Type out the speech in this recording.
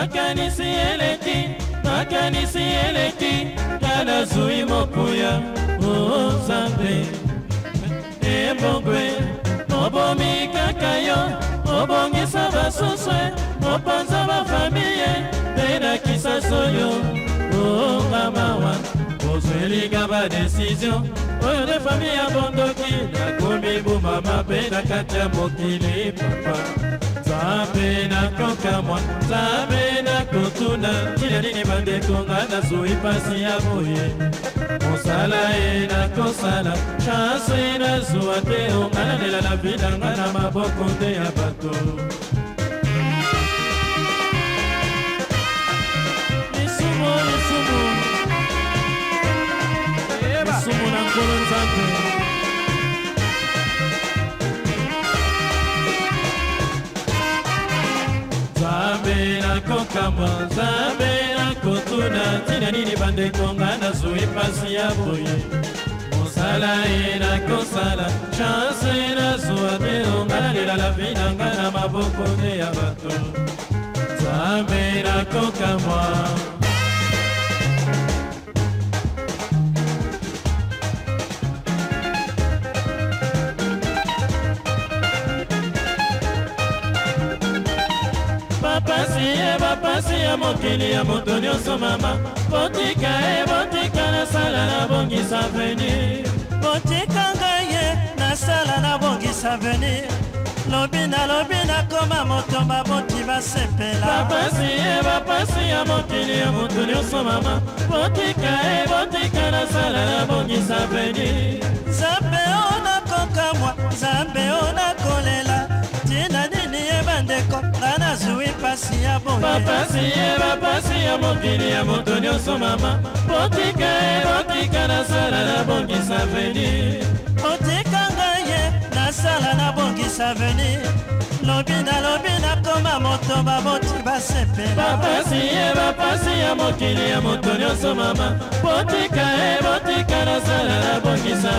makanisi eleki makanisi eleki tala zwi mokuya o oh, nzambe ebongwe mobomi kaka yo mobongisa basuswe mopanza bafamiye mpe nakisa soyo likaba desizio oyo nde fami ya bondoki nakomi bumama mpe na kati ya mokili papa nzambe nakoka mwa nzambe nakotuna tina nini bandekonga nazwi mpasi ya boye mosala ye nakosala chanse nazwa te ongananela na vida nga na maboko nde ya bato masumu na nkolo nzambe nzambe nakokamba nzambe nakotuna ntina nini bandeko nga nazwi mpasi ya boye mosala ye nakosala chanse nazwa te nga lela lavi na nga na maboko te ya bato nzambe nakokamwa bapasi ye bapasi ya mokili ya moto nyonso mama botika ye botika nasala nabongisa avenir botika ngai ye nasala nabongisa avenir lobi na lobi nakoma moto baboti basepela bapasi ye bapasi ya mokili ya moto nyonso mama botika ye botika nasala nabongisa avenir nzambe o nakokamwa nzambe o nakolela tina nini ye bandeko bapasi ya boyebapasi ye bapasi ya mokili ya moto nyonso mama botika ye botika nasala nabongisa veni otika ngai ye nasala nabongisa veni lobi na lobi nakoma moto baboti basepela bapasi ye bapasi ya mokili ya moto nyonso mama botika ye botika nasala nabongisa